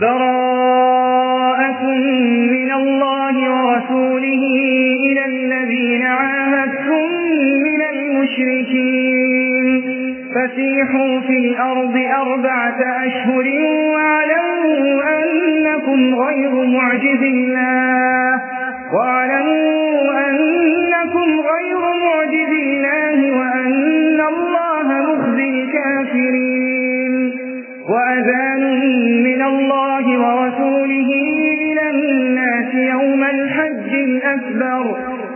براءة من الله ورسوله إلى الذين عاهدتم من المشركين. فسيحوا في الأرض أربعة أشهر واعلموا أنكم غير معجز الله. واعلموا أنكم غير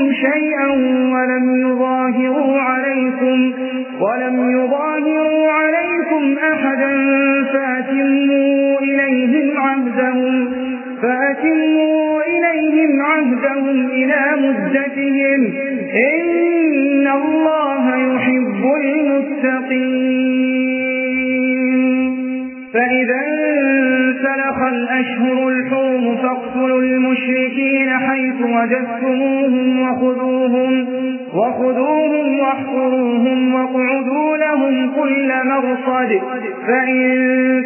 ينقصوكم شيئا ولم يظاهروا عليكم ولم يظاهروا عليكم أحدا فأتموا إليهم عهدهم فأتموا إليهم عهدهم إلى مدتهم. إن الله يحب المتقين. فإذا انسلخ الأشهر الحوم فاقتلوا وجدتموهم وخذوهم وخذوهم واحفروهم واقعدوا لهم كل مرصد. فإن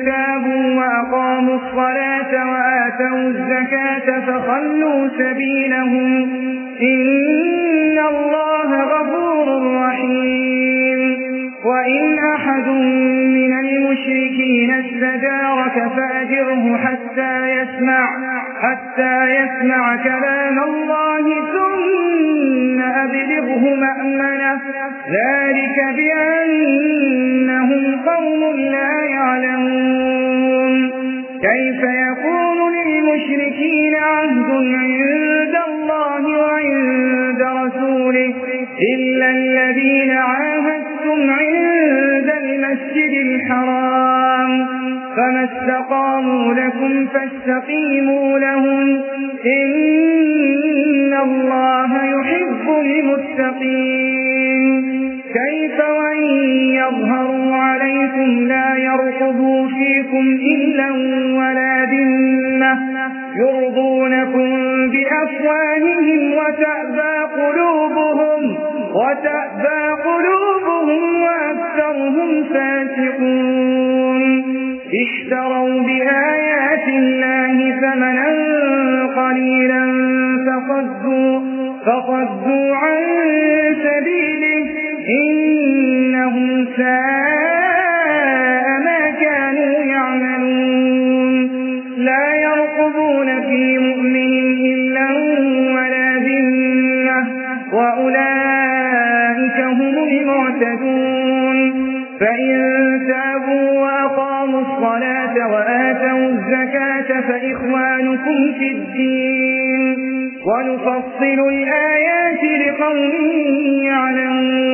تابوا وأقاموا الصلاة وآتوا الزكاة فخلوا سبيلهم لا وتأبى قلوبهم وأكثرهم فاسقون. اشتروا بآيات فإخوانكم في الدين ونفصل الآيات لقوم يعلمون.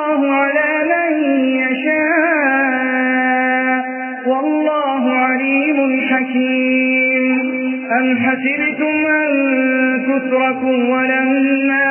حسبتم أن تتركوا ولما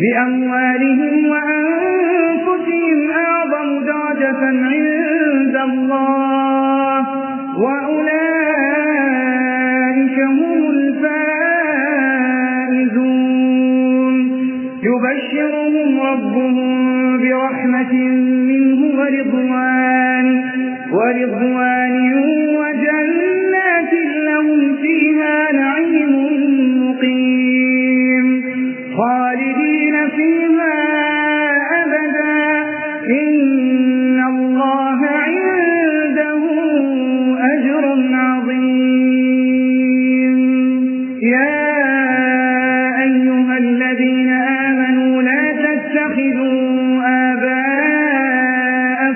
بأموالهم وأنفسهم أعظم درجة عند الله. وأولئك هم الفائزون. يبشرهم ربهم برحمة منه ورضوان ورضوان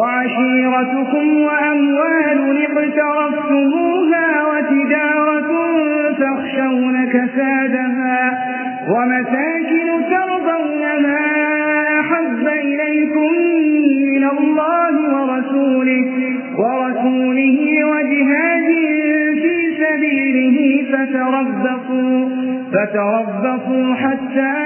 وعشيرتكم وأموال اقترفتموها وتجارة تخشون كسادها ومساكن ترضونها أحب إليكم من الله ورسوله, ورسوله وجهاد في سبيله فتربصوا, فتربصوا حتى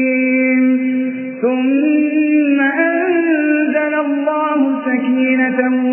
ثم أنزل الله سكينته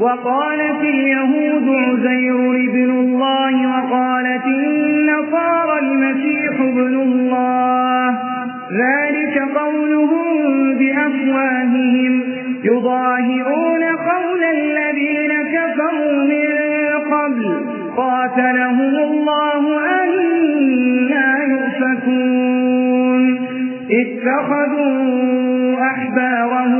وقالت اليهود عزير اتخذوا أحبارهم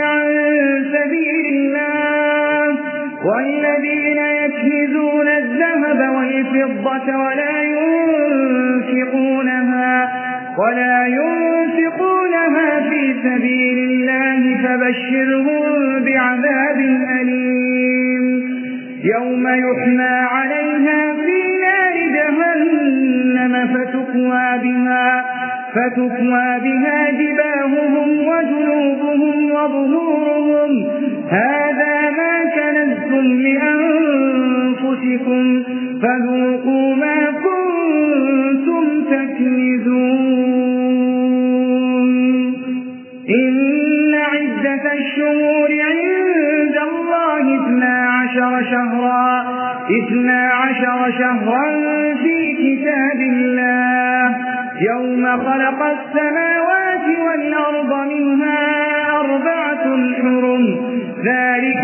والذين يكنزون الذهب والفضة ولا ينفقونها ولا ينفقونها في سبيل الله فبشرهم بعذاب أليم. يوم يحمى عليها في نار جهنم فتكوى بها فتكوى بها جباههم وجنوبهم وظهورهم. هذا كنزتم لأنفسكم فذوقوا ما كنتم تكنزون. إن عدة الشهور عند الله اثنا عشر شهرا اثنا عشر شهرا في كتاب الله. يوم خلق السماوات والأرض منها أربعة حرم ذلك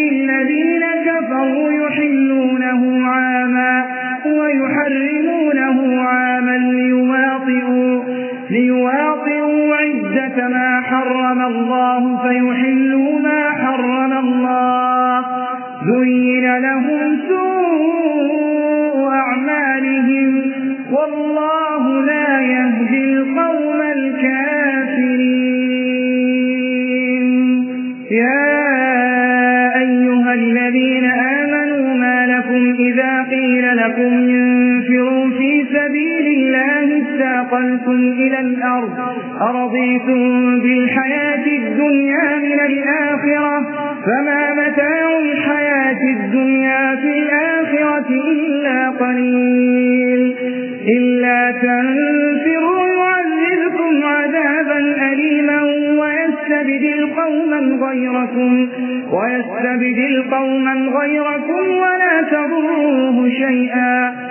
ويستبدل قوما غيركم ويستبدل قوما غيركم ولا تضروه شيئا.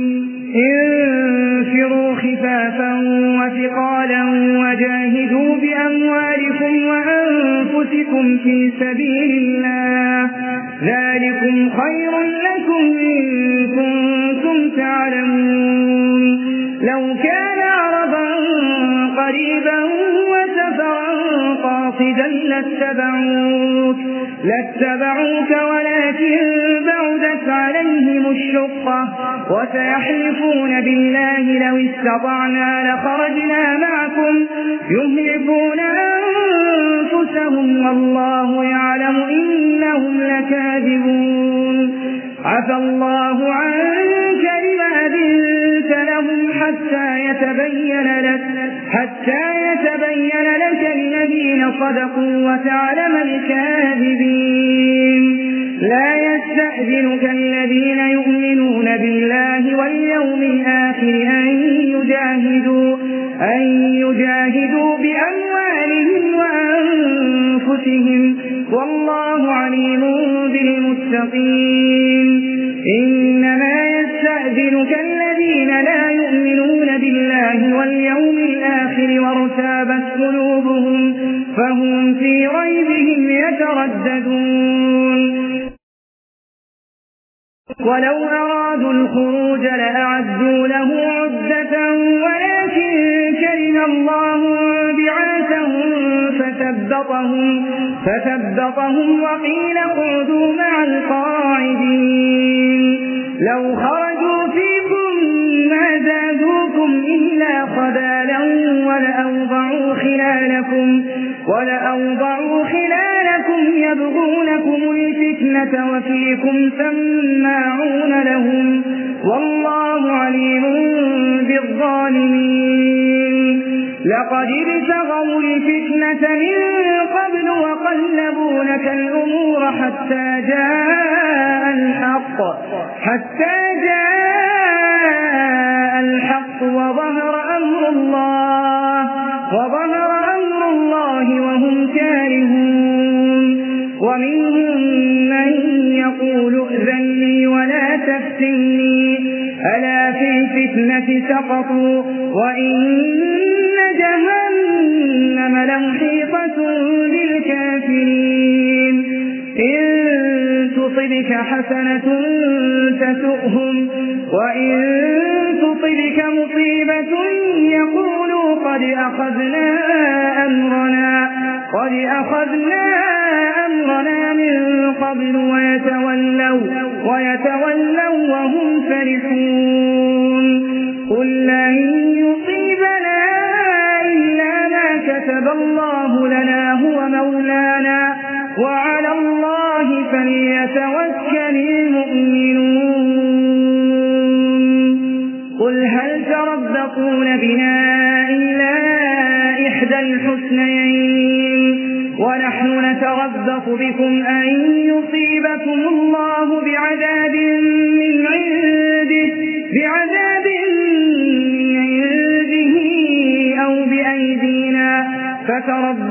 انفروا خفافا وثقالا وجاهدوا بأموالكم وأنفسكم في سبيل الله. ذلكم خير لكم إن كنتم تعلمون. لو كان عرضا قريبا وسفرا قاصدا لاتبعوك لاتبعوك ولكن بعدت عليهم الشقة وسيحلفون بالله لو استطعنا لخرجنا معكم يهلكون والله يعلم إنهم لكاذبون عفى الله عنك لما أذنت لهم حتى يتبين لك حتى يتبين لك الذين صدقوا وتعلم الكاذبين لا يستأذنك الذين يؤمنون بالله واليوم الآخر أن يجاهدوا, أن يجاهدوا بأموالهم وأنفسهم والله عليم بالمتقين. وفيكم سماعون لهم والله عليم بالظالمين. لقد ابتغوا الفتنة من قبل وقلبوا لك الأمور حتى جاء الحق حتى الفتنة سقطوا وإن جهنم لمحيطة بالكافرين. إن تصبك حسنة تسؤهم وإن تصبك مصيبة يقولوا قد أخذنا أمرنا قد أخذنا أمرنا من قبل ويتولوا ويتولوا وهم فرحون. قل لن يصيبنا إلا ما كتب الله لنا هو مولانا وعلى الله فليتوكل المؤمنون قل هل تربطون بنا إلا إحدى الحسنين ونحن نتربط بكم أن يصيبكم الله بعذاب من عنده بعذاب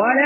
ولا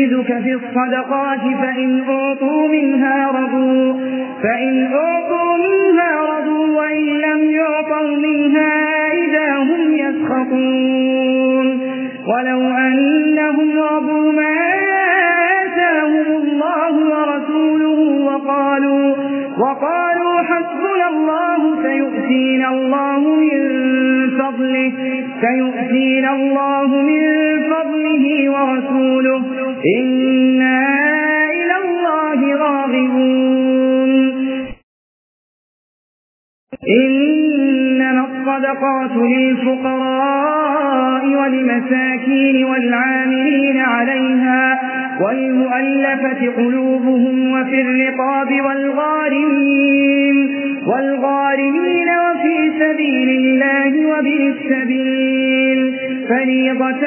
يلمذك في الصدقات فإن أعطوا منها رضوا فإن أعطوا منها رضوا وإن لم يعطوا منها إذا هم يسخطون. ولو أنهم رضوا ما آتاهم الله ورسوله وقالوا وقالوا حسبنا الله سيؤتينا الله من فضله سيؤتينا الله من فضله ورسوله إنا إلى الله راغبون إنما الصدقات للفقراء والمساكين والعاملين عليها والمؤلفة قلوبهم وفي الرقاب والغارمين والغارمين وفي سبيل الله وبه السبيل فريضة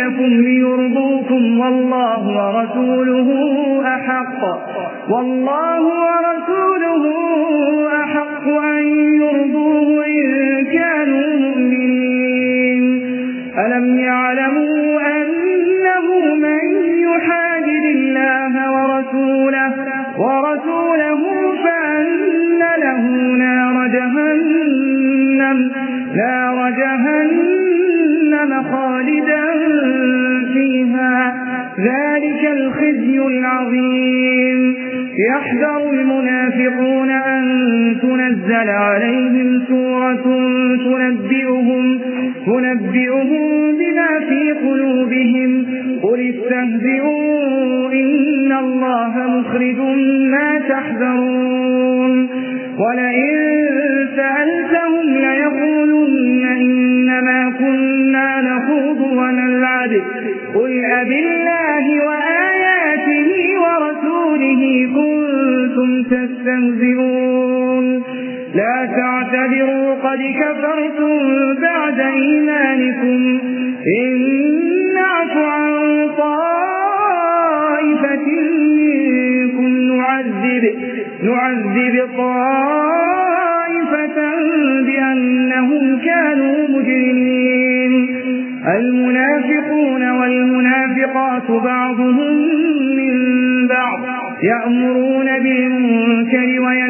لكم ليرضوكم والله ورسوله أحق. والله ورسوله قد كفرتم بعد إيمانكم. إن نعف عن طائفة منكم نعذب, نعذب طائفة بأنهم كانوا مجرمين. المنافقون والمنافقات بعضهم من بعض يأمرون بالمنكر وينهون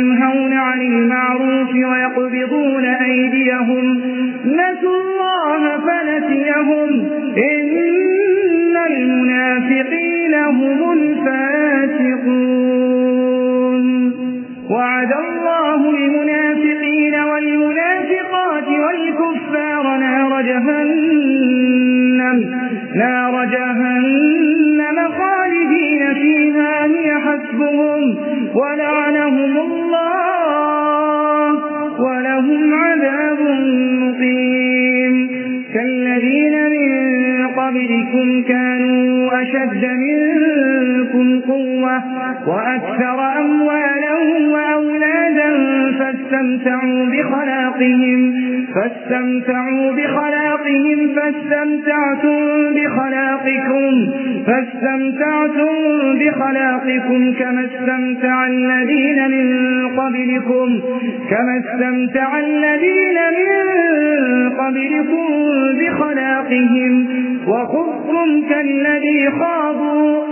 فاستمتعوا بخلاقهم. فاستمتعوا بخلاقهم فاستمتعتم بخلاقكم. فاستمتعتم بخلاقكم كما استمتع الذين من قبلكم. كما استمتع الذين من قبلكم بخلاقهم. وخذتم كالذي خاضوا.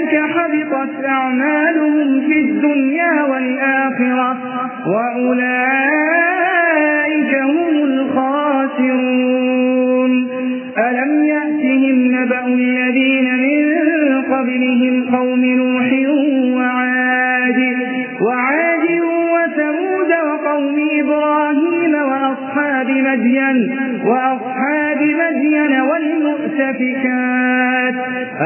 أولئك حبطت أعمالهم في الدنيا والآخرة وأولئك هم الخاسرون ألم يأتهم نبأ الذين من قبلهم قوم نوح وعاد وعاد وثمود وقوم إبراهيم وأصحاب مدين وأصحاب مدين والمؤتفكات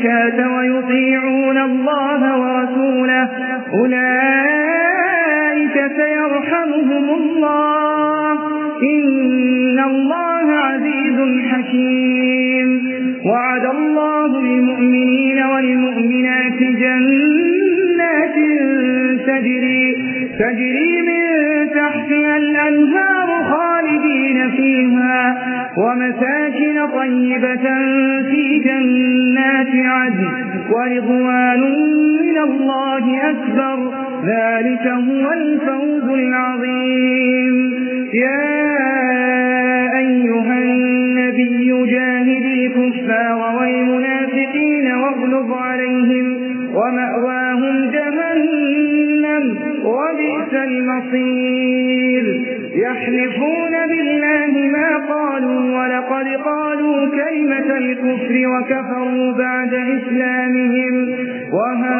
الزكاة ويطيعون الله ورسوله أولئك سيرحمهم الله إن الله عزيز حكيم. وعد الله المؤمنين والمؤمنات جنات تجري, تجري من تحتها الأنهار خالدين فيها ومساكن طيبة في جنات عدن ورضوان من الله أكبر. ذلك هو الفوز العظيم. يا أيها النبي جاهد الكفار والمنافقين واغلظ عليهم ومأواهم جهنم وبئس المصير. يحلفون بالله ما قالوا ولقد قالوا كلمة الكفر وكفروا بعد إسلامهم. وهموا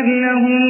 تستغفر لهم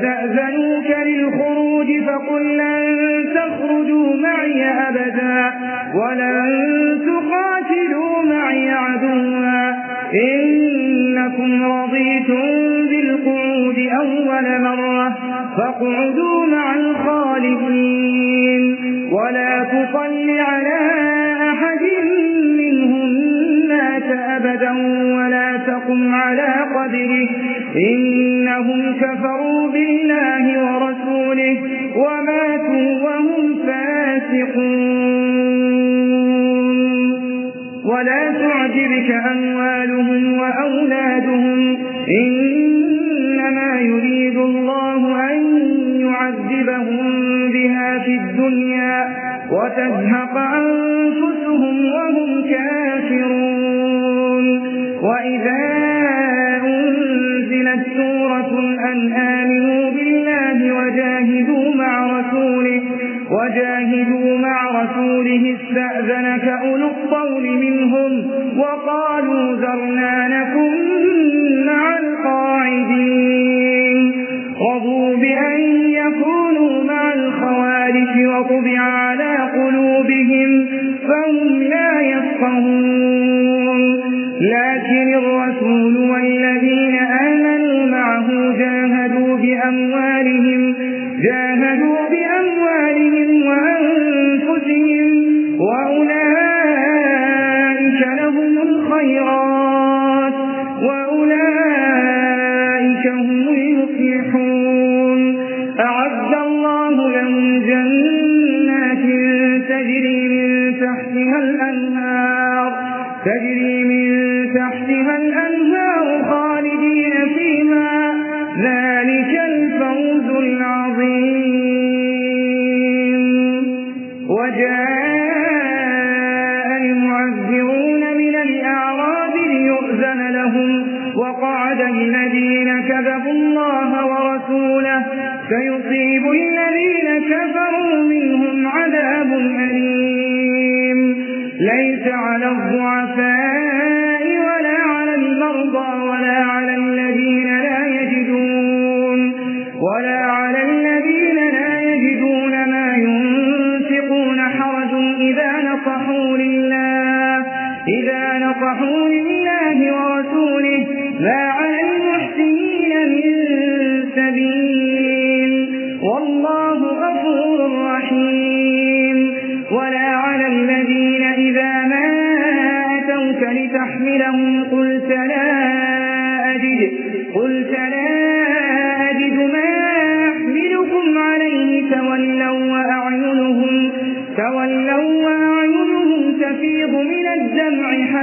فاستأذنوك للخروج فقل لن تخرجوا معي أبدا ولن تقاتلوا معي عدوا. إنكم رضيتم بالقعود أول مرة فاقعدوا مع الخالفين ولا تصل على أحد منهم مات أبدا ولا تقم على قدره. إنهم كفروا بالله ورسوله وماتوا وهم فاسقون. ولا تعجبك أموالهم وأولادهم إنما يريد الله أن يعذبهم بها في الدنيا وتزهق أنفسهم وهم كافرون. وإذا أنزلت سورة أن آمنوا وجاهدوا مع رسوله استأذنك أولو الطول منهم وقالوا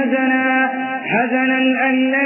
حزنا حزنا أن لا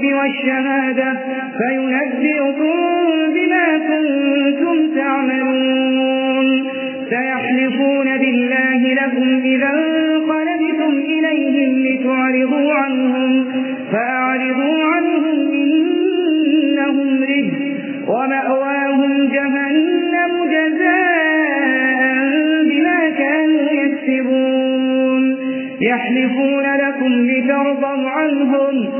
الغيب والشهادة فينبئكم بما كنتم تعملون. سيحلفون بالله لكم إذا انقلبتم إليهم لتعرضوا عنهم فأعرضوا عنهم إنهم رجس ومأواهم جهنم جزاء بما كانوا يكسبون. يحلفون لكم لترضوا عنهم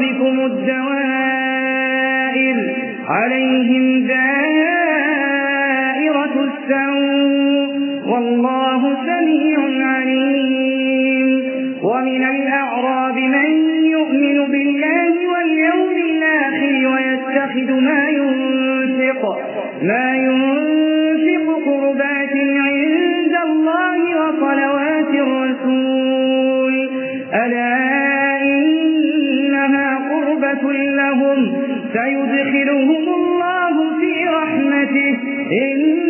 ويتربص بكم الدوائر عليهم دائرة السوء والله سميع عليم ومن الأعراب من يؤمن بالله واليوم الآخر ويتخذ ما ينفق ما ينفق سيدخلهم الله في رحمته. إن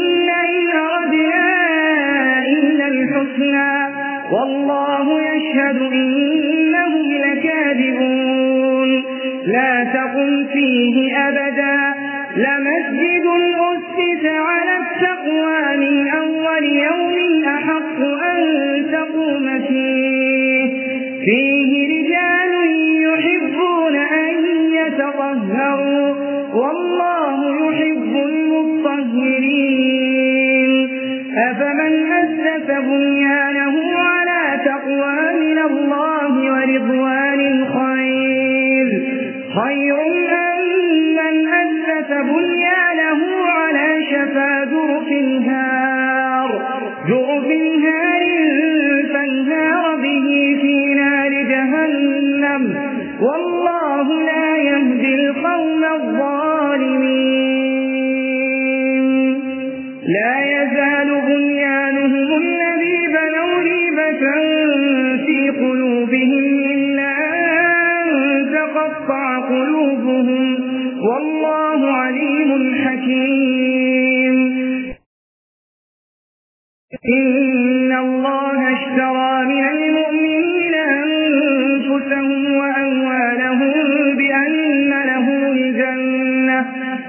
والله يشهد إنهم لكاذبون. لا تقم فيه أبدا. لمسجد أسس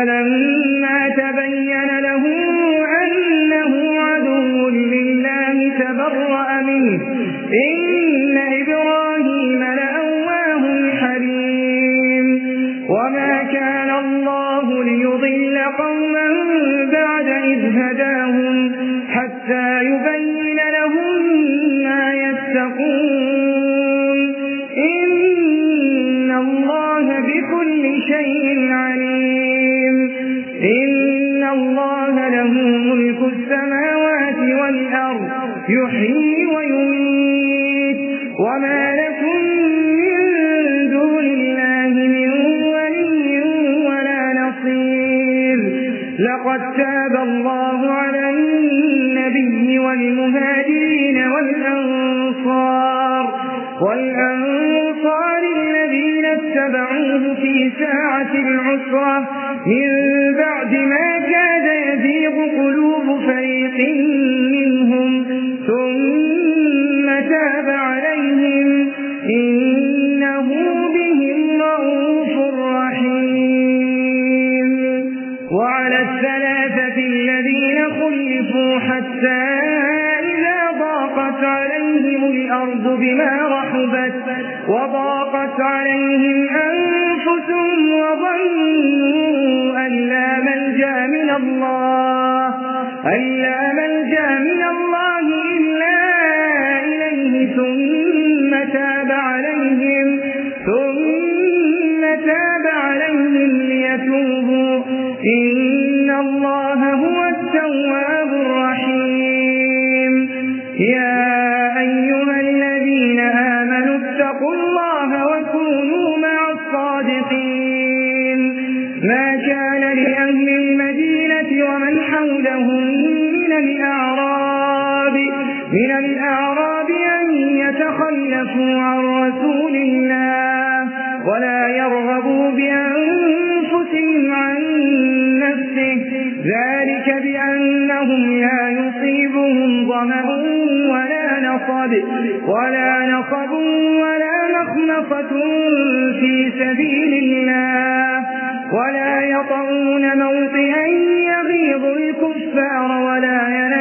فلما أنفسهم وظنوا أن لا ملجأ من الله أن لا ولا نصب ولا مخنصة في سبيل الله. ولا يطعون موطئا يغيظ الكفار ولا ينام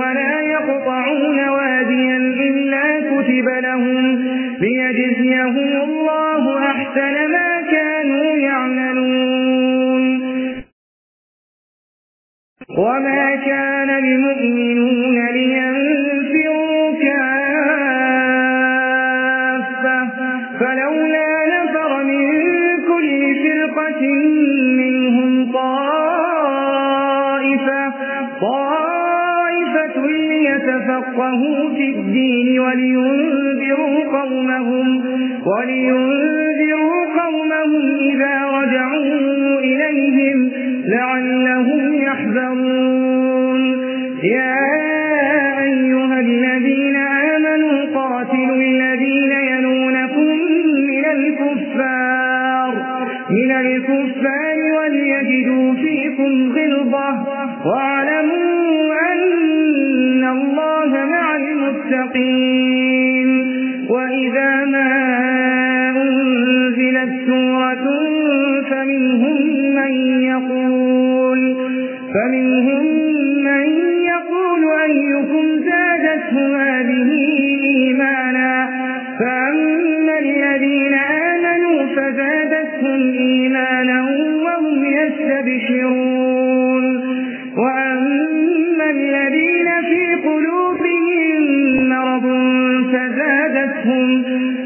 ولا يقطعون واديا إلا كتب لهم يفقهوا في الدين ولينذروا قومهم ولينذروا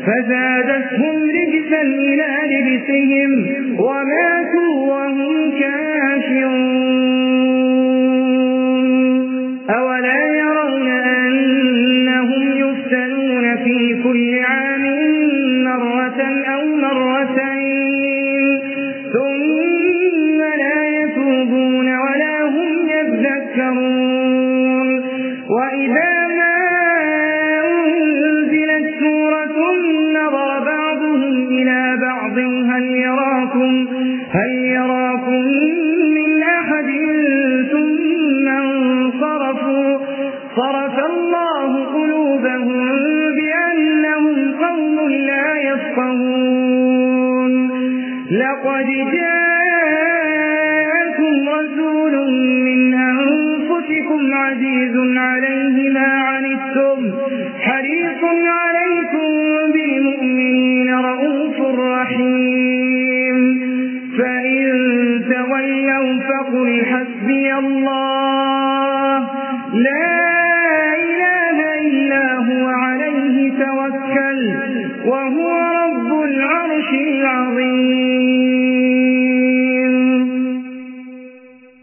فزادتهم رجسا إلى رجسهم وماتوا وهم كافرون.